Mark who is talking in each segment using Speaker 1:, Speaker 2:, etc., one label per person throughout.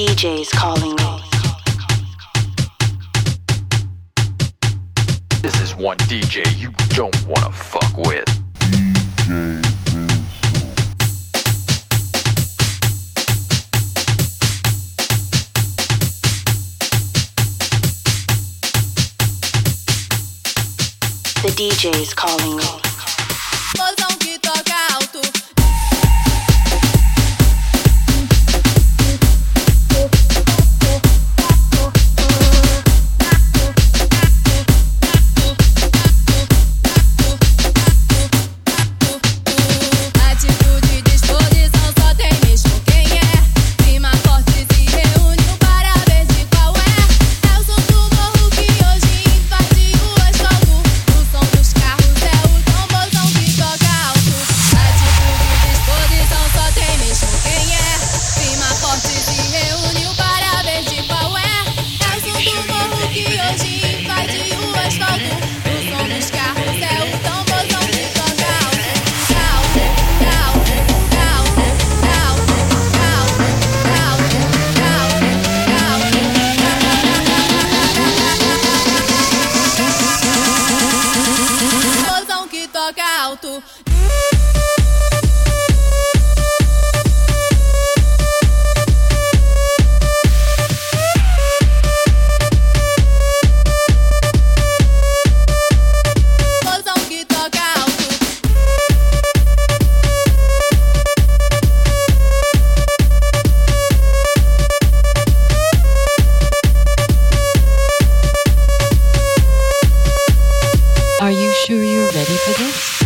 Speaker 1: DJ's calling me.
Speaker 2: This is one DJ you don't wanna fuck with. DJ.
Speaker 1: The DJ's calling me.
Speaker 3: ready for this?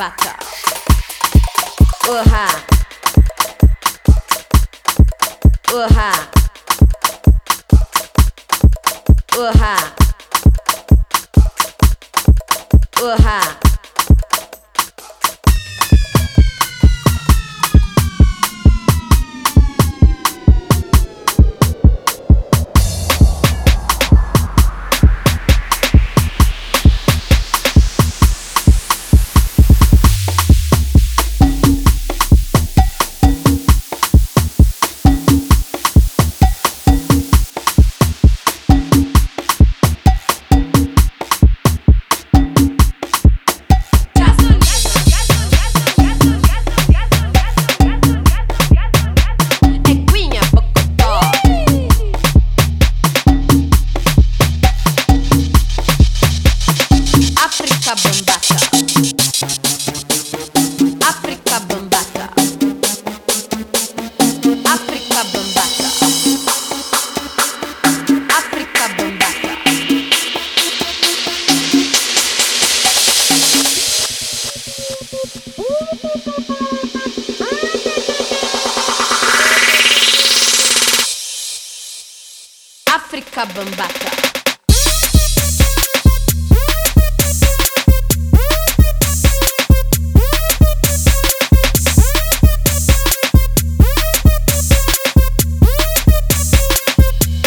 Speaker 3: Urra. Urra. Urra. Kabambata.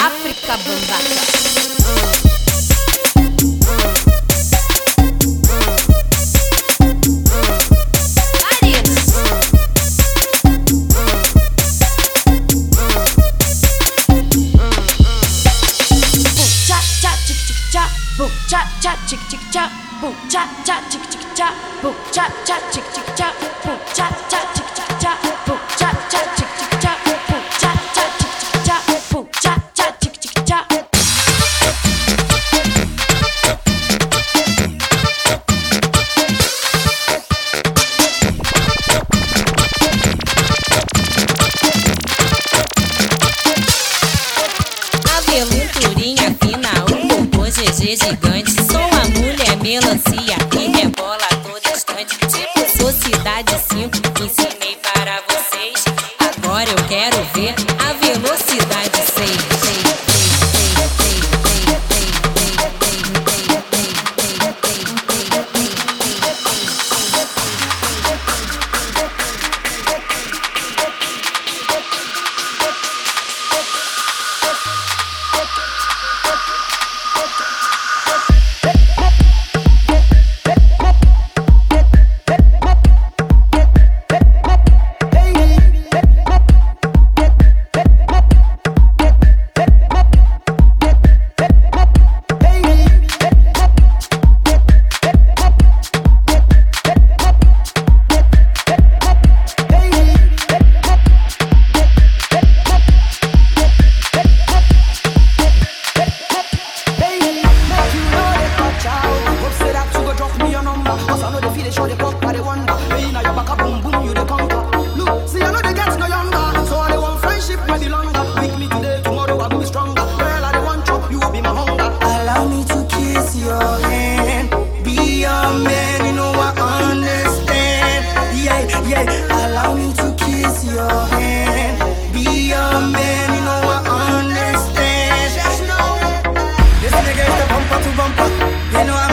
Speaker 3: África Bambata. bumper to bumper. You
Speaker 4: know I'm